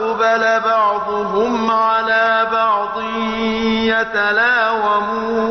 وأقبل بعضهم على بعض يتلاومون.